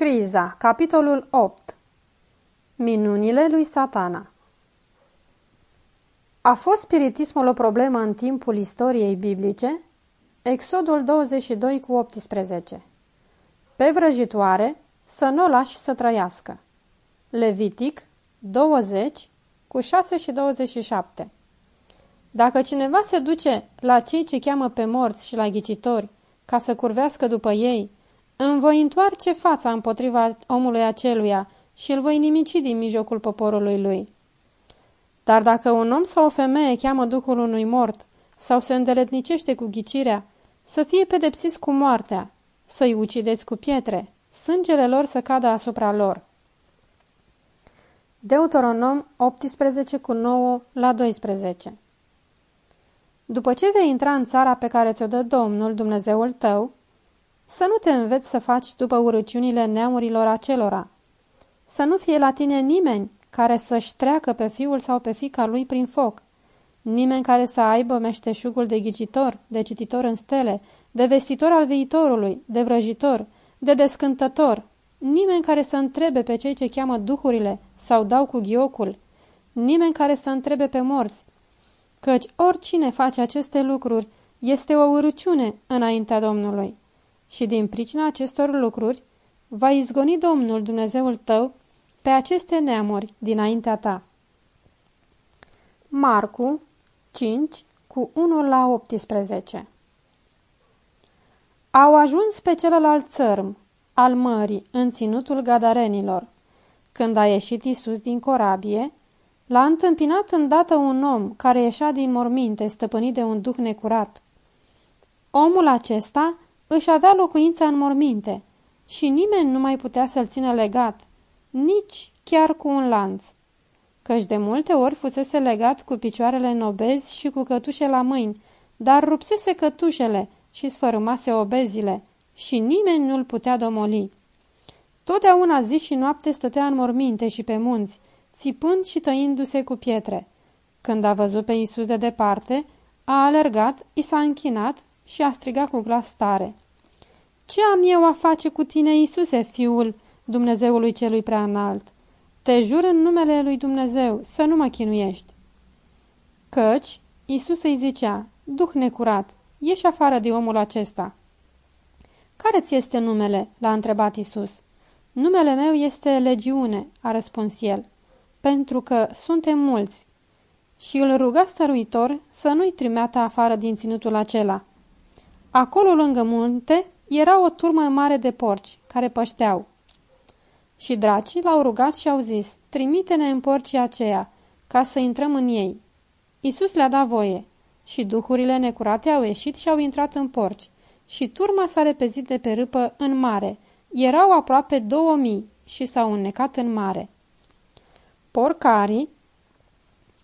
Criza, capitolul 8 Minunile lui satana A fost spiritismul o problemă în timpul istoriei biblice? Exodul 22 cu 18 Pe vrăjitoare să nu o lași să trăiască. Levitic 20 cu 6 și 27 Dacă cineva se duce la cei ce cheamă pe morți și la ghicitori ca să curvească după ei, îmi voi întoarce fața împotriva omului aceluia și îl voi nimici din mijlocul poporului lui. Dar dacă un om sau o femeie cheamă duhul unui mort sau se îndeletnicește cu ghicirea, să fie pedepsiți cu moartea, să-i ucideți cu pietre, sângele lor să cadă asupra lor. Deuteronom 18 cu 9 la 12 După ce vei intra în țara pe care ți-o dă Domnul, Dumnezeul tău, să nu te înveți să faci după urăciunile neamurilor acelora. Să nu fie la tine nimeni care să-și treacă pe fiul sau pe fica lui prin foc. Nimeni care să aibă meșteșugul de ghicitor, de cititor în stele, de vestitor al viitorului, de vrăjitor, de descântător. Nimeni care să întrebe pe cei ce cheamă duhurile sau dau cu ghiocul. Nimeni care să întrebe pe morți. Căci oricine face aceste lucruri este o urăciune înaintea Domnului și din pricina acestor lucruri va izgoni Domnul Dumnezeul tău pe aceste neamuri dinaintea ta. Marcu 5 cu 1 la 18 Au ajuns pe celălalt țărm al mării în ținutul gadarenilor. Când a ieșit Isus din corabie, l-a întâmpinat îndată un om care ieșea din morminte stăpânit de un duh necurat. Omul acesta își avea locuința în morminte și nimeni nu mai putea să-l țină legat, nici chiar cu un lanț, căci de multe ori fusese legat cu picioarele în obezi și cu cătușe la mâini, dar rupsese cătușele și sfărâmase obezile și nimeni nu-l putea domoli. Totdeauna zi și noapte stătea în morminte și pe munți, țipând și tăindu-se cu pietre. Când a văzut pe Isus de departe, a alergat, i s-a închinat și a strigat cu glas tare. Ce am eu a face cu tine, Iisuse, Fiul Dumnezeului celui prea înalt? Te jur în numele lui Dumnezeu să nu mă chinuiești. Căci, Iisus îi zicea, Duh necurat, ieși afară de omul acesta. Care ți este numele?" l-a întrebat Isus. Numele meu este Legiune," a răspuns el, pentru că suntem mulți. Și îl ruga stăruitor să nu-i trimeată afară din ținutul acela. Acolo, lângă munte, era o turmă mare de porci, care pășteau. Și dracii l-au rugat și au zis, trimite-ne în porcii aceia, ca să intrăm în ei. Isus le-a dat voie și duhurile necurate au ieșit și au intrat în porci și turma s-a repezit de pe râpă în mare. Erau aproape două mii și s-au înnecat în mare. Porcarii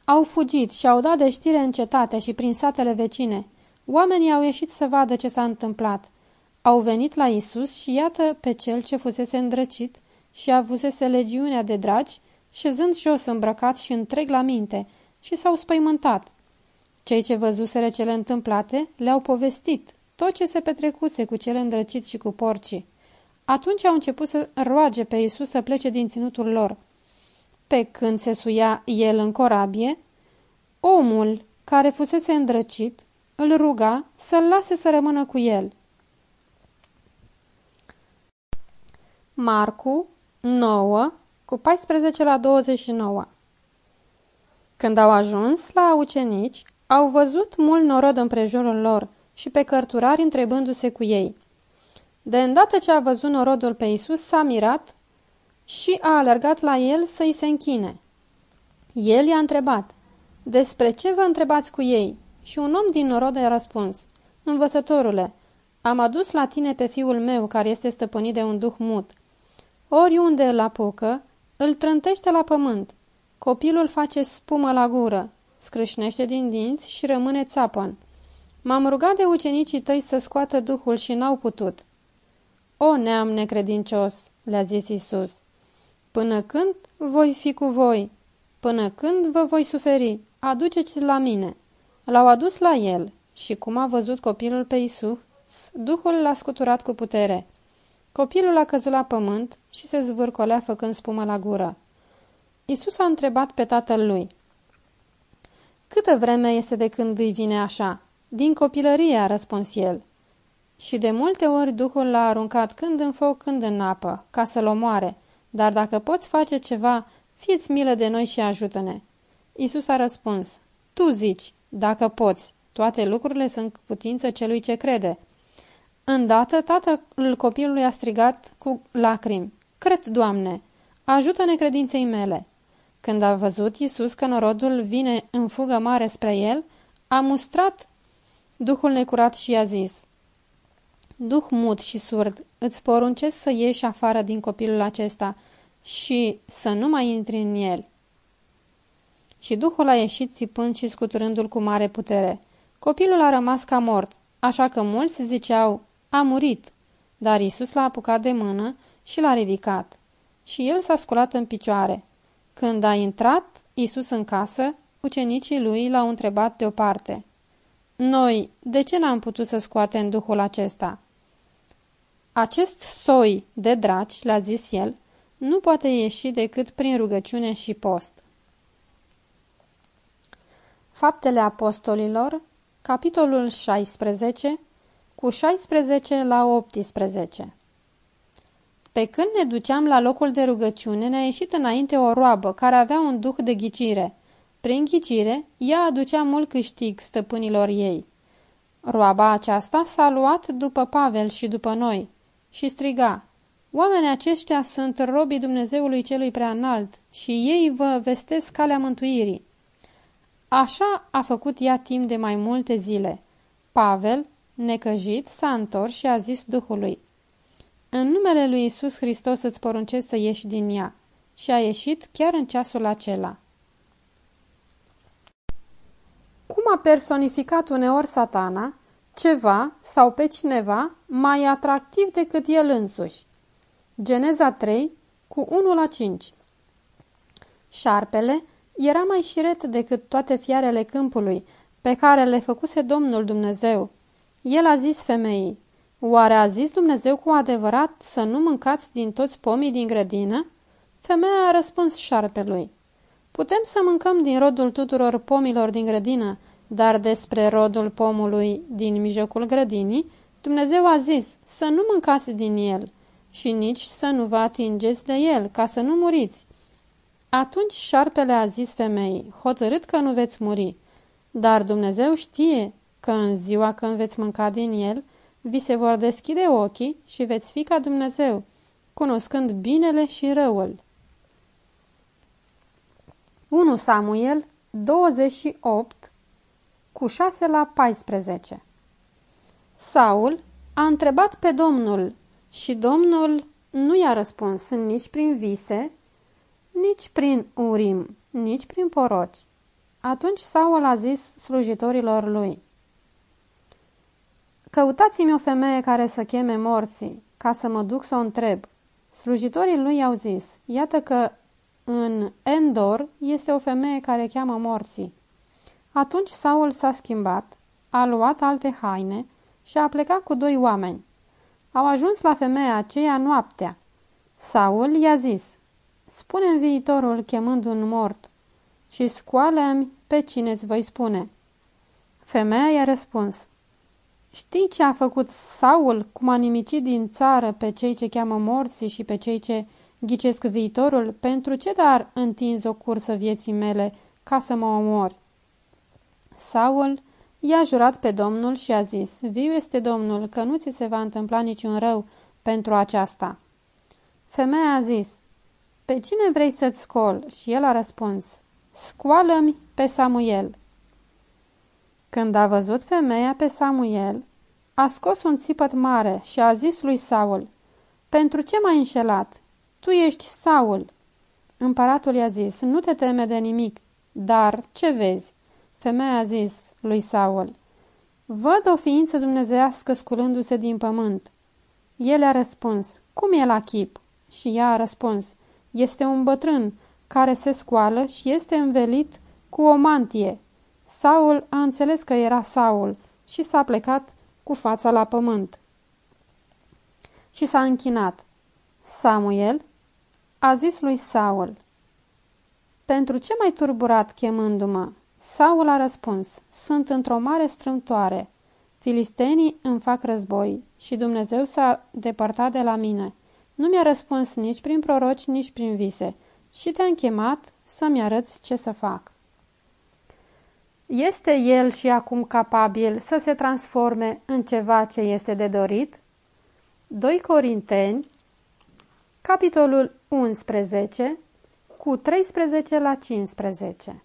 au fugit și au dat de știre în cetate și prin satele vecine. Oamenii au ieșit să vadă ce s-a întâmplat au venit la Isus și iată pe cel ce fusese îndrăcit și avusese legiunea de dragi, șezând jos îmbrăcat și întreg la minte, și s-au spăimântat. Cei ce văzuseră cele întâmplate le-au povestit tot ce se petrecuse cu cel îndrăcit și cu porcii. Atunci au început să roage pe Isus să plece din ținutul lor. Pe când se suia el în corabie, omul care fusese îndrăcit îl ruga să-l lase să rămână cu el. Marcu 9, cu 14 la 29 Când au ajuns la ucenici, au văzut mult norod împrejurul lor și pe cărturari întrebându-se cu ei. De îndată ce a văzut norodul pe Isus, s-a mirat și a alergat la el să-i se închine. El i-a întrebat, despre ce vă întrebați cu ei? Și un om din norod i-a răspuns, învățătorule, am adus la tine pe fiul meu care este stăpânit de un duh mut. Oriunde îl apucă, îl trântește la pământ. Copilul face spumă la gură, scrâșnește din dinți și rămâne țapăn. M-am rugat de ucenicii tăi să scoată duhul și n-au putut. O neam necredincios, le-a zis Isus, până când voi fi cu voi? Până când vă voi suferi? Aduceți la mine. L-au adus la el și cum a văzut copilul pe Isus, Duhul l-a scuturat cu putere. Copilul a căzut la pământ și se zvârcolea făcând spumă la gură. Isus a întrebat pe tatăl lui. Câtă vreme este de când îi vine așa? Din copilărie, a răspuns el. Și de multe ori Duhul l-a aruncat când în foc, când în apă, ca să-l omoare. Dar dacă poți face ceva, fiți milă de noi și ajută-ne. Isus a răspuns, Tu zici, dacă poți, toate lucrurile sunt putință celui ce crede. Îndată tatăl copilului a strigat cu lacrimi, Cred, Doamne, ajută-ne credinței mele. Când a văzut Isus că norodul vine în fugă mare spre el, a mustrat Duhul necurat și i-a zis, Duh mut și surd, îți poruncesc să ieși afară din copilul acesta și să nu mai intri în el. Și Duhul a ieșit țipând și scuturându-l cu mare putere. Copilul a rămas ca mort, așa că mulți ziceau, a murit, dar Isus l-a apucat de mână și l-a ridicat. Și el s-a sculat în picioare. Când a intrat Isus în casă, ucenicii lui l-au întrebat deoparte. Noi, de ce n-am putut să scoatem duhul acesta? Acest soi de draci, le-a zis el, nu poate ieși decât prin rugăciune și post. Faptele Apostolilor, capitolul 16, cu 16 la 18 Pe când ne duceam la locul de rugăciune, ne-a ieșit înainte o roabă care avea un duh de ghicire. Prin ghicire, ea aducea mult câștig stăpânilor ei. Roaba aceasta s-a luat după Pavel și după noi și striga, Oamenii aceștia sunt robii Dumnezeului celui prea înalt și ei vă vestesc calea mântuirii. Așa a făcut ea timp de mai multe zile. Pavel, necăjit, s-a întors și a zis Duhului, În numele lui Isus Hristos îți poruncesc să ieși din ea. Și a ieșit chiar în ceasul acela. Cum a personificat uneori satana ceva sau pe cineva mai atractiv decât el însuși? Geneza 3, cu 1 la 5 Șarpele era mai șiret decât toate fiarele câmpului, pe care le făcuse Domnul Dumnezeu. El a zis femeii, Oare a zis Dumnezeu cu adevărat să nu mâncați din toți pomii din grădină? Femeia a răspuns șarpelui, Putem să mâncăm din rodul tuturor pomilor din grădină, dar despre rodul pomului din mijlocul grădinii, Dumnezeu a zis să nu mâncați din el și nici să nu vă atingeți de el, ca să nu muriți. Atunci șarpele a zis femeii, hotărât că nu veți muri, dar Dumnezeu știe că în ziua când veți mânca din el, vi se vor deschide ochii și veți fi ca Dumnezeu, cunoscând binele și răul. 1 Samuel 28 cu 6 la 14 Saul a întrebat pe Domnul și Domnul nu i-a răspuns nici prin vise, nici prin urim, nici prin poroci. Atunci Saul a zis slujitorilor lui, Căutați-mi o femeie care să cheme morții, ca să mă duc să o întreb. Slujitorii lui i-au zis, iată că în Endor este o femeie care cheamă morții. Atunci Saul s-a schimbat, a luat alte haine și a plecat cu doi oameni. Au ajuns la femeia aceea noaptea. Saul i-a zis, spune viitorul chemând un mort și scoală-mi pe cine îți voi spune. Femeia i-a răspuns, Știi ce a făcut Saul, cum a nimicit din țară pe cei ce cheamă morții și pe cei ce ghicesc viitorul? Pentru ce dar întinzi o cursă vieții mele ca să mă omori? Saul i-a jurat pe Domnul și a zis, Viu este Domnul, că nu ți se va întâmpla niciun rău pentru aceasta. Femeia a zis, Pe cine vrei să-ți scol? Și el a răspuns, Scoală-mi pe Samuel. Când a văzut femeia pe Samuel, a scos un țipăt mare și a zis lui Saul, Pentru ce m-ai înșelat? Tu ești Saul. Împăratul i-a zis, Nu te teme de nimic, dar ce vezi? Femeia a zis lui Saul, Văd o ființă dumnezească sculându-se din pământ. El a răspuns, Cum e la chip? Și ea a răspuns, Este un bătrân care se scoală și este învelit cu o mantie. Saul a înțeles că era Saul și s-a plecat cu fața la pământ. Și s-a închinat. Samuel a zis lui Saul, Pentru ce mai turburat chemându-mă? Saul a răspuns, Sunt într-o mare strâmtoare. Filistenii îmi fac război și Dumnezeu s-a depărtat de la mine. Nu mi-a răspuns nici prin proroci, nici prin vise și te-am chemat să-mi arăți ce să fac. Este el și acum capabil să se transforme în ceva ce este de dorit? 2 Corinteni, capitolul 11, cu 13 la 15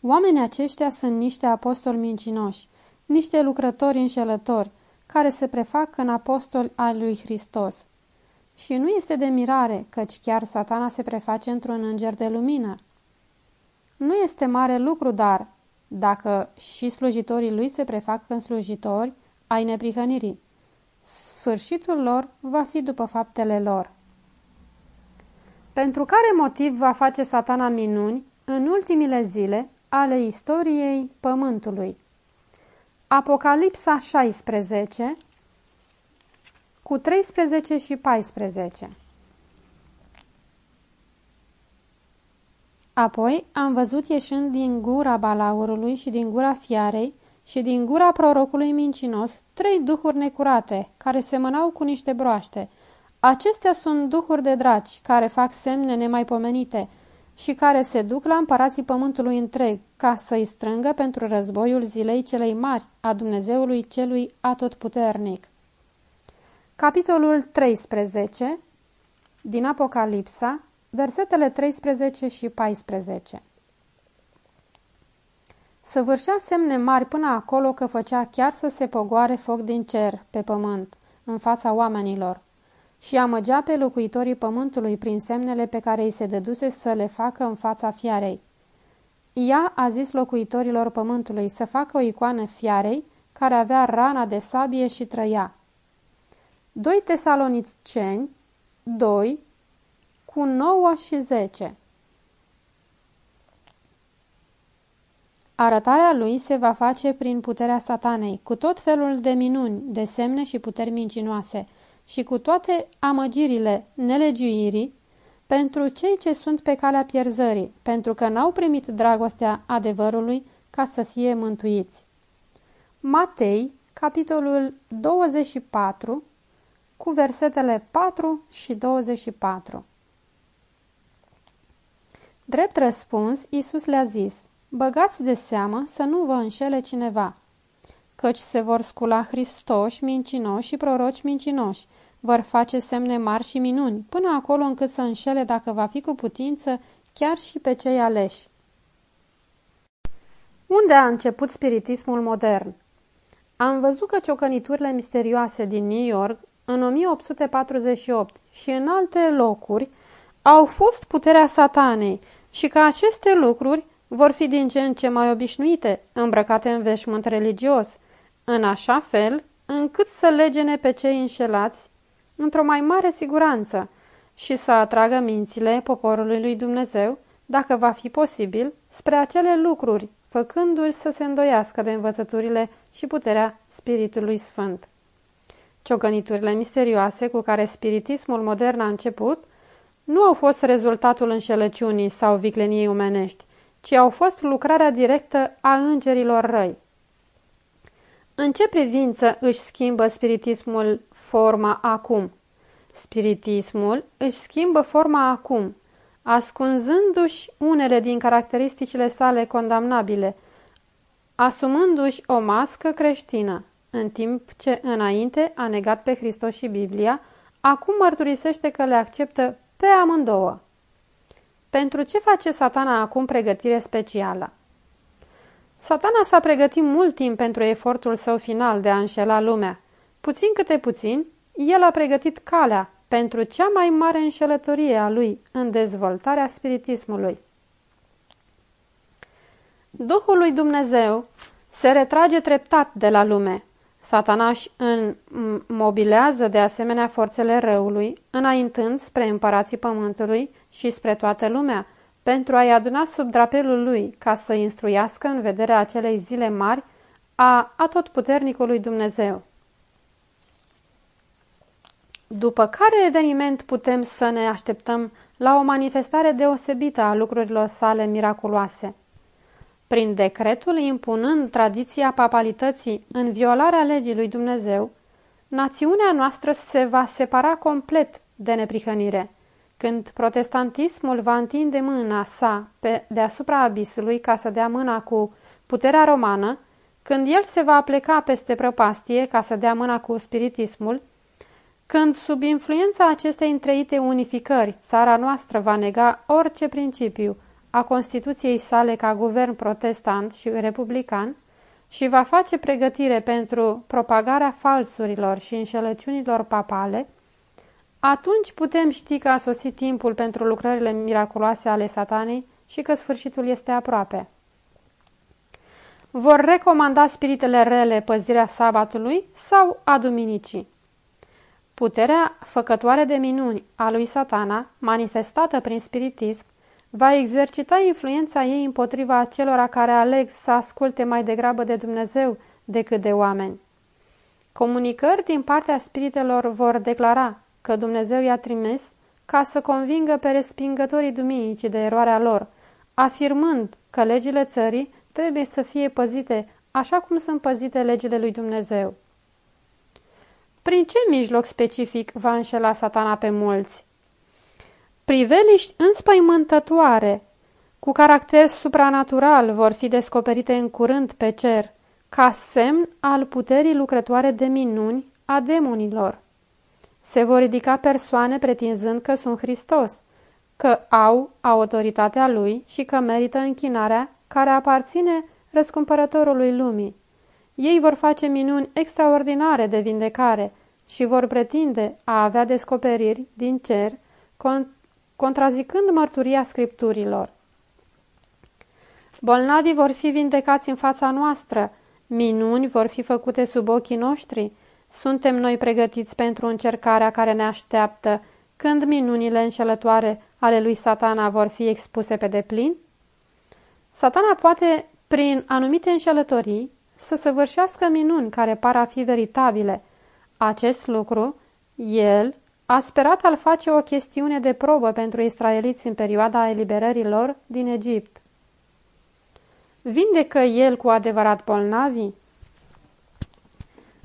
Oamenii aceștia sunt niște apostoli mincinoși, niște lucrători înșelători, care se prefac în apostoli al lui Hristos. Și nu este de mirare, căci chiar satana se preface într-un înger de lumină. Nu este mare lucru, dar, dacă și slujitorii lui se prefac în slujitori ai neprihănirii, sfârșitul lor va fi după faptele lor. Pentru care motiv va face satana minuni în ultimile zile ale istoriei Pământului? Apocalipsa 16 cu 13 și 14 Apoi am văzut ieșind din gura balaurului și din gura fiarei și din gura prorocului mincinos trei duhuri necurate, care semănau cu niște broaște. Acestea sunt duhuri de draci, care fac semne nemaipomenite și care se duc la împărații pământului întreg, ca să-i strângă pentru războiul zilei celei mari a Dumnezeului celui atotputernic. Capitolul 13 din Apocalipsa, versetele 13 și 14 Săvârșea semne mari până acolo că făcea chiar să se pogoare foc din cer pe pământ, în fața oamenilor, și amăgea pe locuitorii pământului prin semnele pe care îi se dăduse să le facă în fața fiarei. Ea a zis locuitorilor pământului să facă o icoană fiarei care avea rana de sabie și trăia. 2 Tesaloniceni 2 cu 9 și 10 Arătarea lui se va face prin puterea satanei, cu tot felul de minuni, de semne și puteri mincinoase, și cu toate amăgirile nelegiuirii, pentru cei ce sunt pe calea pierzării, pentru că n-au primit dragostea adevărului ca să fie mântuiți. Matei, capitolul 24, cu versetele 4 și 24. Drept răspuns, Iisus le-a zis, Băgați de seamă să nu vă înșele cineva, căci se vor scula Hristoși mincinoși și proroci mincinoși, vor face semne mari și minuni, până acolo încât să înșele, dacă va fi cu putință, chiar și pe cei aleși. Unde a început spiritismul modern? Am văzut că ciocăniturile misterioase din New York în 1848 și în alte locuri au fost puterea satanei și că aceste lucruri vor fi din ce în ce mai obișnuite, îmbrăcate în veșmânt religios, în așa fel încât să legene pe cei înșelați într-o mai mare siguranță și să atragă mințile poporului lui Dumnezeu, dacă va fi posibil, spre acele lucruri, făcându-l să se îndoiască de învățăturile și puterea Spiritului Sfânt. Ciocăniturile misterioase cu care spiritismul modern a început nu au fost rezultatul înșelăciunii sau vicleniei umenești, ci au fost lucrarea directă a îngerilor răi. În ce privință își schimbă spiritismul forma acum? Spiritismul își schimbă forma acum, ascunzându-și unele din caracteristicile sale condamnabile, asumându-și o mască creștină, în timp ce înainte a negat pe Hristos și Biblia, acum mărturisește că le acceptă pe amândouă. Pentru ce face satana acum pregătire specială? Satana s-a pregătit mult timp pentru efortul său final de a înșela lumea. Puțin câte puțin, el a pregătit calea pentru cea mai mare înșelătorie a lui în dezvoltarea spiritismului. Duhul lui Dumnezeu se retrage treptat de la lume. Satanaș își mobilează de asemenea forțele răului, înaintând spre împărații pământului și spre toată lumea, pentru a-i aduna sub drapelul lui, ca să instruiască în vederea acelei zile mari a atotputernicului Dumnezeu. După care eveniment putem să ne așteptăm la o manifestare deosebită a lucrurilor sale miraculoase? Prin decretul impunând tradiția papalității în violarea legii lui Dumnezeu, națiunea noastră se va separa complet de neprihănire. Când protestantismul va întinde mâna sa pe deasupra abisului ca să dea mâna cu puterea romană, când el se va pleca peste prăpastie ca să dea mâna cu spiritismul, când sub influența acestei întreite unificări țara noastră va nega orice principiu a Constituției sale ca guvern protestant și republican și va face pregătire pentru propagarea falsurilor și înșelăciunilor papale, atunci putem ști că a sosit timpul pentru lucrările miraculoase ale satanei și că sfârșitul este aproape. Vor recomanda spiritele rele păzirea sabatului sau a duminicii. Puterea făcătoare de minuni a lui satana, manifestată prin spiritism, va exercita influența ei împotriva acelora care aleg să asculte mai degrabă de Dumnezeu decât de oameni. Comunicări din partea spiritelor vor declara că Dumnezeu i-a trimis ca să convingă pe respingătorii duminicii de eroarea lor, afirmând că legile țării trebuie să fie păzite așa cum sunt păzite legile lui Dumnezeu. Prin ce mijloc specific va înșela satana pe mulți? Priveliști înspăimântătoare, cu caracter supranatural, vor fi descoperite în curând pe cer, ca semn al puterii lucrătoare de minuni a demonilor. Se vor ridica persoane pretinzând că sunt Hristos, că au autoritatea Lui și că merită închinarea care aparține răscumpărătorului lumii. Ei vor face minuni extraordinare de vindecare și vor pretinde a avea descoperiri din cer, contrazicând mărturia scripturilor. Bolnavii vor fi vindecați în fața noastră, minuni vor fi făcute sub ochii noștri, suntem noi pregătiți pentru încercarea care ne așteaptă când minunile înșelătoare ale lui satana vor fi expuse pe deplin? Satana poate, prin anumite înșelătorii, să săvârșească minuni care par a fi veritabile. Acest lucru, el a sperat al face o chestiune de probă pentru israeliți în perioada eliberării lor din Egipt. Vindecă el cu adevărat bolnavii?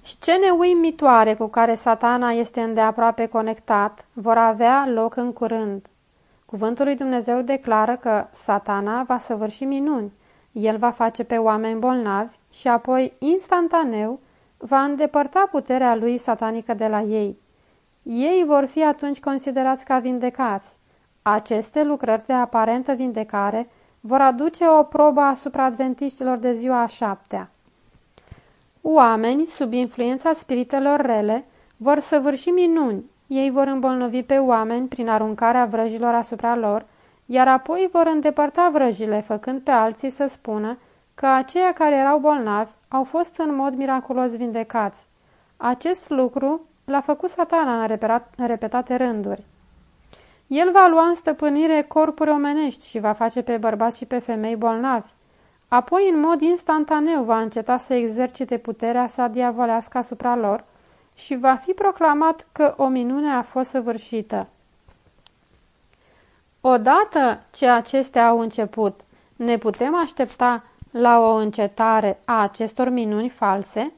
Scene uimitoare cu care satana este îndeaproape conectat vor avea loc în curând. Cuvântul lui Dumnezeu declară că satana va săvârși minuni. El va face pe oameni bolnavi și apoi, instantaneu, va îndepărta puterea lui satanică de la ei. Ei vor fi atunci considerați ca vindecați. Aceste lucrări de aparentă vindecare vor aduce o probă asupra adventiștilor de ziua a șaptea. Oameni, sub influența spiritelor rele, vor săvârși minuni. Ei vor îmbolnăvi pe oameni prin aruncarea vrăjilor asupra lor, iar apoi vor îndepărta vrăjile, făcând pe alții să spună că aceia care erau bolnavi au fost în mod miraculos vindecați. Acest lucru l-a făcut satana în repetate rânduri. El va lua în stăpânire corpuri omenești și va face pe bărbați și pe femei bolnavi. Apoi, în mod instantaneu, va înceta să exercite puterea sa diavolească asupra lor și va fi proclamat că o minune a fost săvârșită. Odată ce acestea au început, ne putem aștepta la o încetare a acestor minuni false?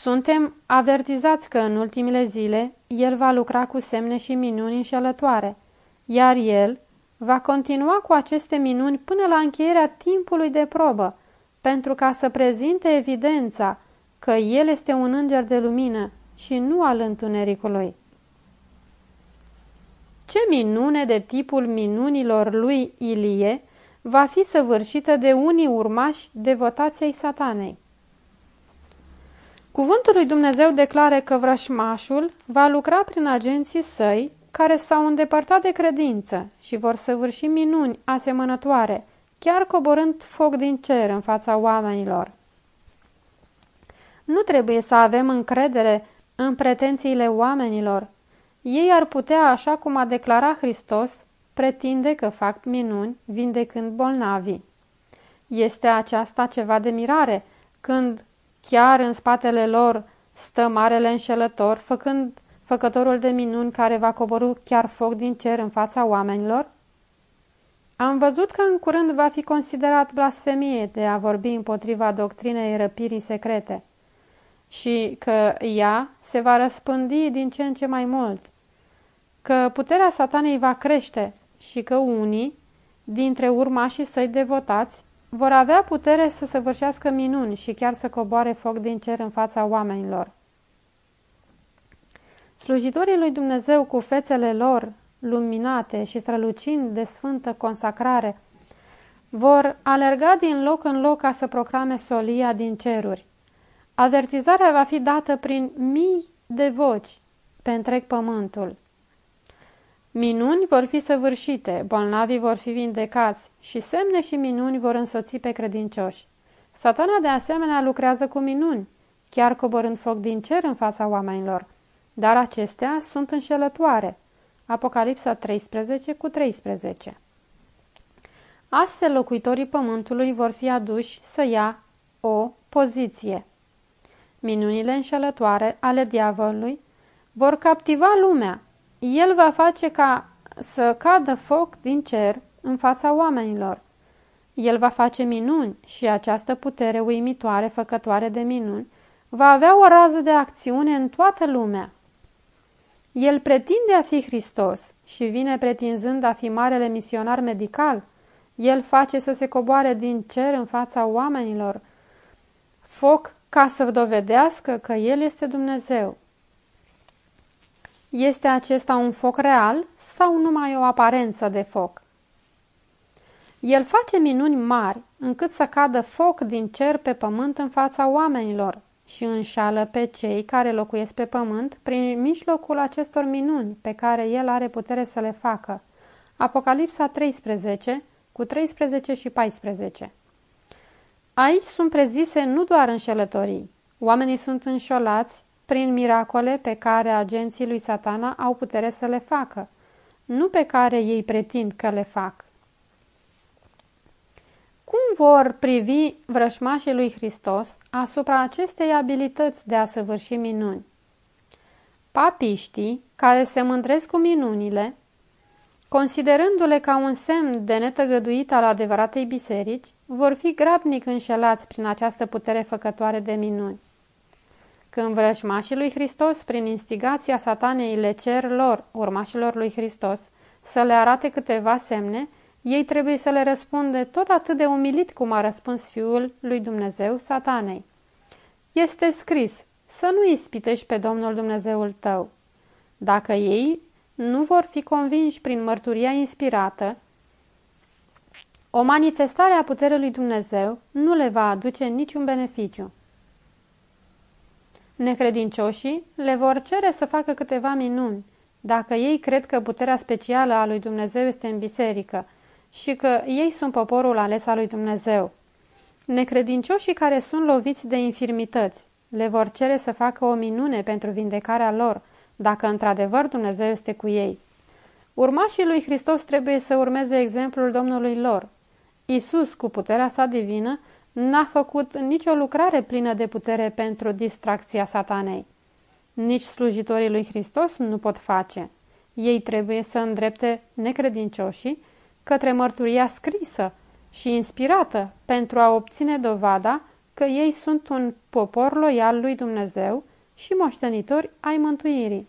Suntem avertizați că în ultimile zile el va lucra cu semne și minuni înșelătoare, iar el va continua cu aceste minuni până la încheierea timpului de probă, pentru ca să prezinte evidența că el este un înger de lumină și nu al întunericului. Ce minune de tipul minunilor lui Ilie va fi săvârșită de unii urmași devotației satanei? Cuvântul lui Dumnezeu declare că vrășmașul va lucra prin agenții săi care s-au îndepărtat de credință și vor săvârși minuni asemănătoare, chiar coborând foc din cer în fața oamenilor. Nu trebuie să avem încredere în pretențiile oamenilor. Ei ar putea, așa cum a declarat Hristos, pretinde că fac minuni vindecând bolnavii. Este aceasta ceva de mirare, când chiar în spatele lor stă marele înșelător, făcând făcătorul de minuni care va coborâ chiar foc din cer în fața oamenilor? Am văzut că în curând va fi considerat blasfemie de a vorbi împotriva doctrinei răpirii secrete și că ea se va răspândi din ce în ce mai mult, că puterea satanei va crește și că unii dintre urmașii săi devotați vor avea putere să săvârșească minuni și chiar să coboare foc din cer în fața oamenilor. Slujitorii lui Dumnezeu cu fețele lor luminate și strălucind de sfântă consacrare vor alerga din loc în loc ca să proclame solia din ceruri. Avertizarea va fi dată prin mii de voci pe întreg pământul. Minuni vor fi săvârșite, bolnavii vor fi vindecați și semne și minuni vor însoți pe credincioși. Satana de asemenea lucrează cu minuni, chiar coborând foc din cer în fața oamenilor, dar acestea sunt înșelătoare. Apocalipsa 13 cu 13 Astfel locuitorii pământului vor fi aduși să ia o poziție. Minunile înșelătoare ale diavolului vor captiva lumea el va face ca să cadă foc din cer în fața oamenilor. El va face minuni și această putere uimitoare, făcătoare de minuni, va avea o rază de acțiune în toată lumea. El pretinde a fi Hristos și vine pretinzând a fi marele misionar medical. El face să se coboare din cer în fața oamenilor foc ca să dovedească că El este Dumnezeu. Este acesta un foc real sau numai o aparență de foc? El face minuni mari, încât să cadă foc din cer pe pământ în fața oamenilor și înșală pe cei care locuiesc pe pământ prin mijlocul acestor minuni pe care el are putere să le facă. Apocalipsa 13, cu 13 și 14 Aici sunt prezise nu doar înșelătorii. Oamenii sunt înșolați prin miracole pe care agenții lui satana au putere să le facă, nu pe care ei pretind că le fac. Cum vor privi vrășmașii lui Hristos asupra acestei abilități de a săvârși minuni? Papiștii, care se mândresc cu minunile, considerându-le ca un semn de netăgăduit al adevăratei biserici, vor fi grabnic înșelați prin această putere făcătoare de minuni. Când vrăjmașii lui Hristos, prin instigația satanei, le cer lor, urmașilor lui Hristos, să le arate câteva semne, ei trebuie să le răspunde tot atât de umilit cum a răspuns Fiul lui Dumnezeu satanei. Este scris, să nu ispitești pe Domnul Dumnezeul tău. Dacă ei nu vor fi convinși prin mărturia inspirată, o manifestare a puterii lui Dumnezeu nu le va aduce niciun beneficiu. Necredincioșii le vor cere să facă câteva minuni, dacă ei cred că puterea specială a lui Dumnezeu este în biserică și că ei sunt poporul ales al lui Dumnezeu. Necredincioșii care sunt loviți de infirmități le vor cere să facă o minune pentru vindecarea lor, dacă într-adevăr Dumnezeu este cu ei. Urmașii lui Hristos trebuie să urmeze exemplul Domnului lor. Isus, cu puterea sa divină, n-a făcut nicio lucrare plină de putere pentru distracția satanei. Nici slujitorii lui Hristos nu pot face. Ei trebuie să îndrepte necredincioșii către mărturia scrisă și inspirată pentru a obține dovada că ei sunt un popor loial lui Dumnezeu și moștenitori ai mântuirii.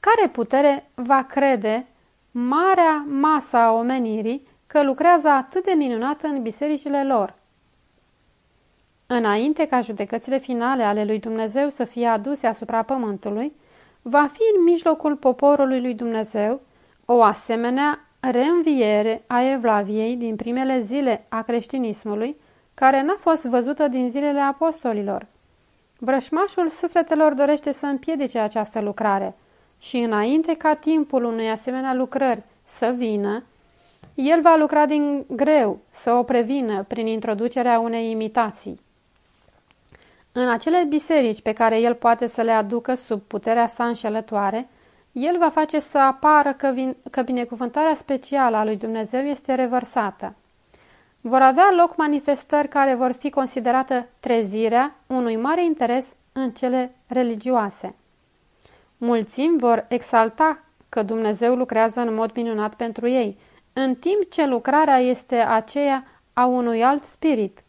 Care putere va crede marea masă a omenirii că lucrează atât de minunat în bisericile lor. Înainte ca judecățile finale ale lui Dumnezeu să fie aduse asupra pământului, va fi în mijlocul poporului lui Dumnezeu o asemenea reînviere a Evlaviei din primele zile a creștinismului, care n-a fost văzută din zilele apostolilor. Vrășmașul sufletelor dorește să împiedice această lucrare și înainte ca timpul unei asemenea lucrări să vină, el va lucra din greu să o prevină prin introducerea unei imitații. În acele biserici pe care el poate să le aducă sub puterea sa înșelătoare, el va face să apară că, vin, că binecuvântarea specială a lui Dumnezeu este revărsată. Vor avea loc manifestări care vor fi considerate trezirea unui mare interes în cele religioase. Mulțimi vor exalta că Dumnezeu lucrează în mod minunat pentru ei, în timp ce lucrarea este aceea a unui alt spirit.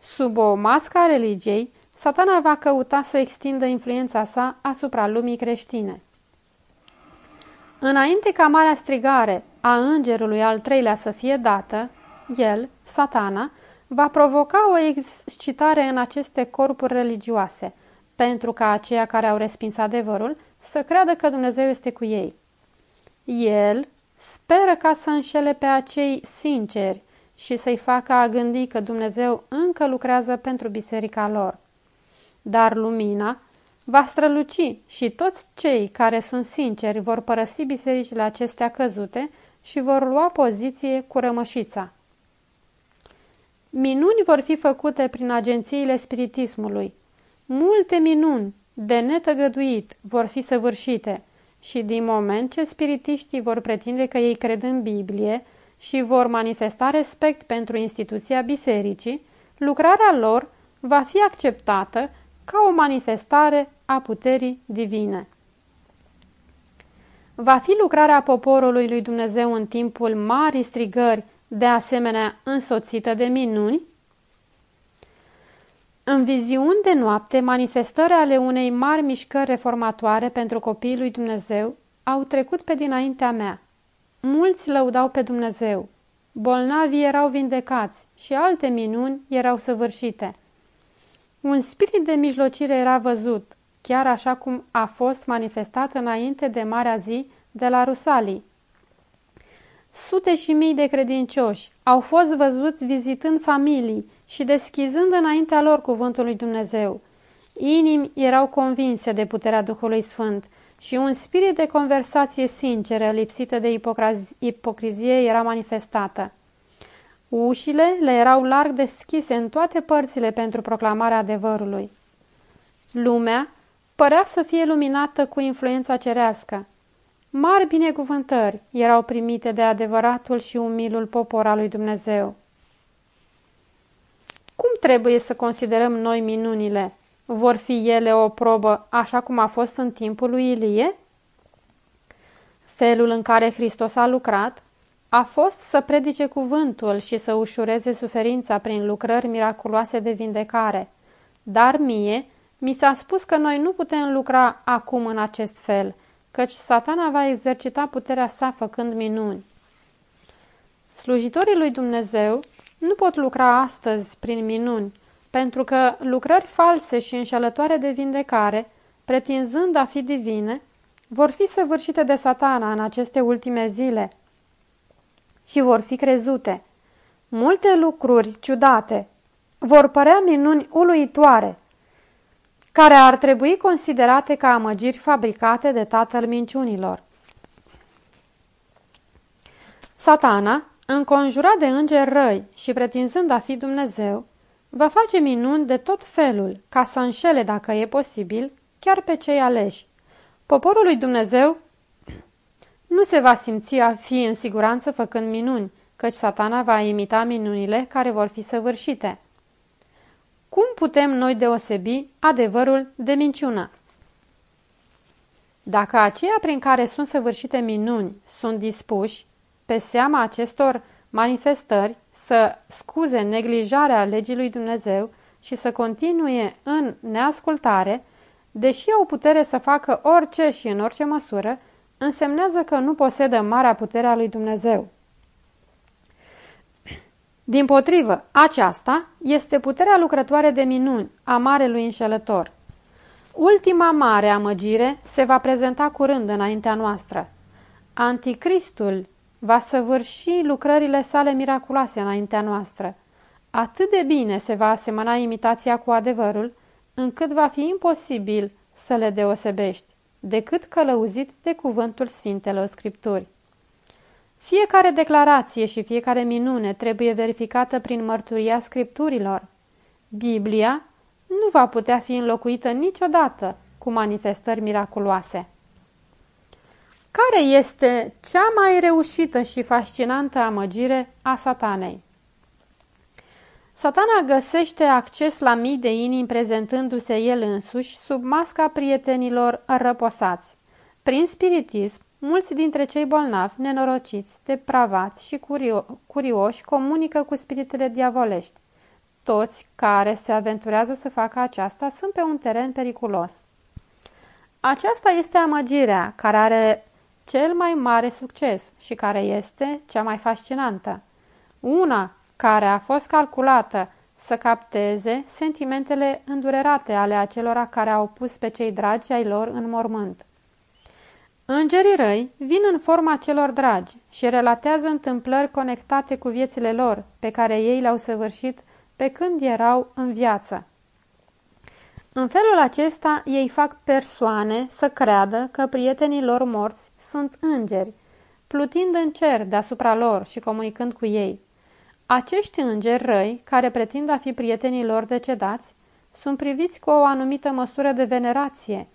Sub o mască a religiei, satana va căuta să extindă influența sa asupra lumii creștine. Înainte ca marea strigare a îngerului al treilea să fie dată, el, satana, va provoca o excitare în aceste corpuri religioase, pentru ca aceia care au respins adevărul să creadă că Dumnezeu este cu ei. El speră ca să înșele pe acei sinceri și să-i facă a gândi că Dumnezeu încă lucrează pentru biserica lor. Dar lumina va străluci și toți cei care sunt sinceri vor părăsi bisericile acestea căzute și vor lua poziție cu rămășița. Minuni vor fi făcute prin agențiile spiritismului. Multe minuni de netăgăduit vor fi săvârșite și din moment ce spiritiștii vor pretinde că ei cred în Biblie și vor manifesta respect pentru instituția bisericii, lucrarea lor va fi acceptată ca o manifestare a puterii divine. Va fi lucrarea poporului lui Dumnezeu în timpul marii strigări, de asemenea însoțită de minuni? În viziuni de noapte, manifestări ale unei mari mișcări reformatoare pentru copiii lui Dumnezeu au trecut pe dinaintea mea. Mulți lăudau pe Dumnezeu. Bolnavii erau vindecați și alte minuni erau săvârșite. Un spirit de mijlocire era văzut, chiar așa cum a fost manifestat înainte de Marea Zi de la Rusalii. Sute și mii de credincioși au fost văzuți vizitând familii și deschizând înaintea lor cuvântul lui Dumnezeu. Inimi erau convinse de puterea Duhului Sfânt și un spirit de conversație sinceră, lipsită de ipocrizie, era manifestată. Ușile le erau larg deschise în toate părțile pentru proclamarea adevărului. Lumea părea să fie luminată cu influența cerească. Mari binecuvântări erau primite de adevăratul și umilul popor al lui Dumnezeu. Cum trebuie să considerăm noi minunile? Vor fi ele o probă așa cum a fost în timpul lui Ilie? Felul în care Hristos a lucrat a fost să predice cuvântul și să ușureze suferința prin lucrări miraculoase de vindecare. Dar mie mi s-a spus că noi nu putem lucra acum în acest fel, căci satana va exercita puterea sa făcând minuni. Slujitorii lui Dumnezeu nu pot lucra astăzi prin minuni, pentru că lucrări false și înșelătoare de vindecare, pretinzând a fi divine, vor fi săvârșite de satana în aceste ultime zile și vor fi crezute. Multe lucruri ciudate vor părea minuni uluitoare, care ar trebui considerate ca amăgiri fabricate de tatăl minciunilor. Satana, înconjurat de îngeri răi și pretinzând a fi Dumnezeu, va face minuni de tot felul ca să înșele, dacă e posibil, chiar pe cei aleși. Poporul lui Dumnezeu nu se va simți a fi în siguranță făcând minuni, căci satana va imita minunile care vor fi săvârșite. Cum putem noi deosebi adevărul de minciună? Dacă aceia prin care sunt săvârșite minuni sunt dispuși, pe seama acestor manifestări, să scuze neglijarea legii lui Dumnezeu și să continue în neascultare, deși au putere să facă orice și în orice măsură, însemnează că nu posedă marea putere a lui Dumnezeu. Din potrivă, aceasta este puterea lucrătoare de minuni a Marelui Înșelător. Ultima mare amăgire se va prezenta curând înaintea noastră. Anticristul va săvârși lucrările sale miraculoase înaintea noastră. Atât de bine se va asemăna imitația cu adevărul, încât va fi imposibil să le deosebești, decât călăuzit de cuvântul Sfintelor Scripturi. Fiecare declarație și fiecare minune trebuie verificată prin mărturia scripturilor. Biblia nu va putea fi înlocuită niciodată cu manifestări miraculoase. Care este cea mai reușită și fascinantă amăgire a satanei? Satana găsește acces la mii de inimi prezentându-se el însuși sub masca prietenilor răposați. Prin spiritism, mulți dintre cei bolnavi, nenorociți, depravați și curio- curioși comunică cu spiritele diavolești. Toți care se aventurează să facă aceasta sunt pe un teren periculos. Aceasta este amăgirea care are cel mai mare succes și care este cea mai fascinantă. Una care a fost calculată să capteze sentimentele îndurerate ale acelora care au pus pe cei dragi ai lor în mormânt. Îngerii răi vin în forma celor dragi și relatează întâmplări conectate cu viețile lor, pe care ei le-au săvârșit pe când erau în viață. În felul acesta, ei fac persoane să creadă că prietenii lor morți sunt îngeri, plutind în cer deasupra lor și comunicând cu ei. Acești îngeri răi, care pretind a fi prietenii lor decedați, sunt priviți cu o anumită măsură de venerație,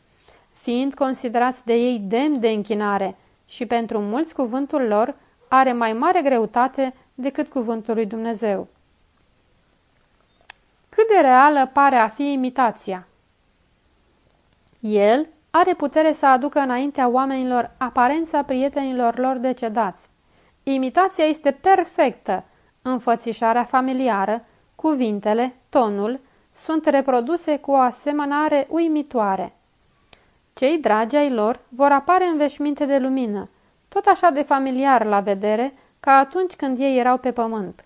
fiind considerați de ei demn de închinare și pentru mulți cuvântul lor are mai mare greutate decât cuvântul lui Dumnezeu. Cât de reală pare a fi imitația? El are putere să aducă înaintea oamenilor aparența prietenilor lor decedați. Imitația este perfectă, înfățișarea familiară, cuvintele, tonul, sunt reproduse cu o asemănare uimitoare. Cei dragi ai lor vor apare în veșminte de lumină, tot așa de familiar la vedere ca atunci când ei erau pe pământ.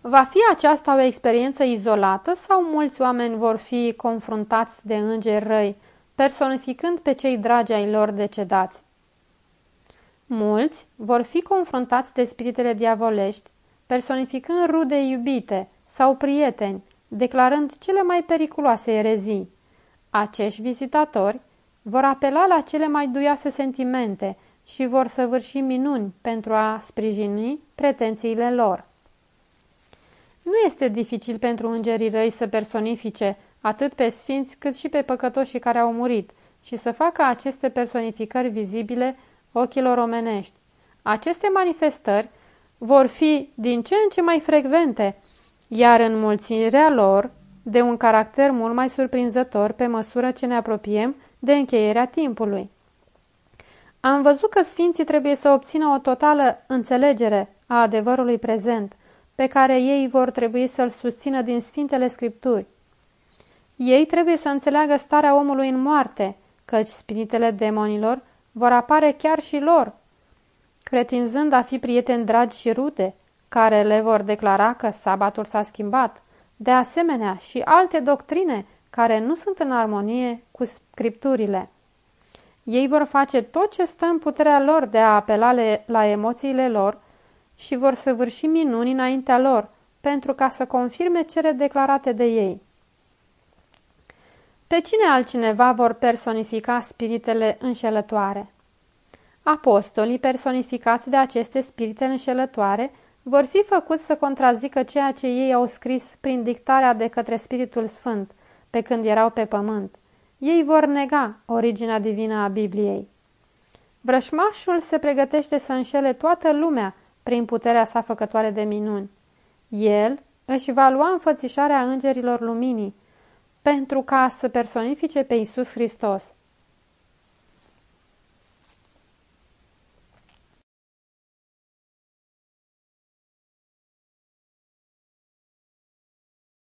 Va fi aceasta o experiență izolată sau mulți oameni vor fi confruntați de îngeri răi, personificând pe cei dragi ai lor decedați? Mulți vor fi confruntați de spiritele diavolești, personificând rude iubite sau prieteni, declarând cele mai periculoase erezii. Acești vizitatori vor apela la cele mai duioase sentimente și vor săvârși minuni pentru a sprijini pretențiile lor. Nu este dificil pentru îngerii răi să personifice atât pe sfinți cât și pe păcătoșii care au murit și să facă aceste personificări vizibile ochilor omenești. Aceste manifestări vor fi din ce în ce mai frecvente, iar înmulțirea lor de un caracter mult mai surprinzător pe măsură ce ne apropiem de încheierea timpului. Am văzut că sfinții trebuie să obțină o totală înțelegere a adevărului prezent, pe care ei vor trebui să-l susțină din Sfintele Scripturi. Ei trebuie să înțeleagă starea omului în moarte, căci spiritele demonilor vor apare chiar și lor, pretinzând a fi prieteni dragi și rude, care le vor declara că sabatul s-a schimbat, de asemenea și alte doctrine care nu sunt în armonie cu scripturile. Ei vor face tot ce stă în puterea lor de a apela la emoțiile lor și vor săvârși minuni înaintea lor, pentru ca să confirme cele declarate de ei. Pe cine altcineva vor personifica spiritele înșelătoare? Apostolii personificați de aceste spirite înșelătoare vor fi făcuți să contrazică ceea ce ei au scris prin dictarea de către Spiritul Sfânt, pe când erau pe pământ. Ei vor nega originea divină a Bibliei. Vrășmașul se pregătește să înșele toată lumea prin puterea sa făcătoare de minuni. El își va lua înfățișarea îngerilor luminii, pentru ca să personifice pe Isus Hristos.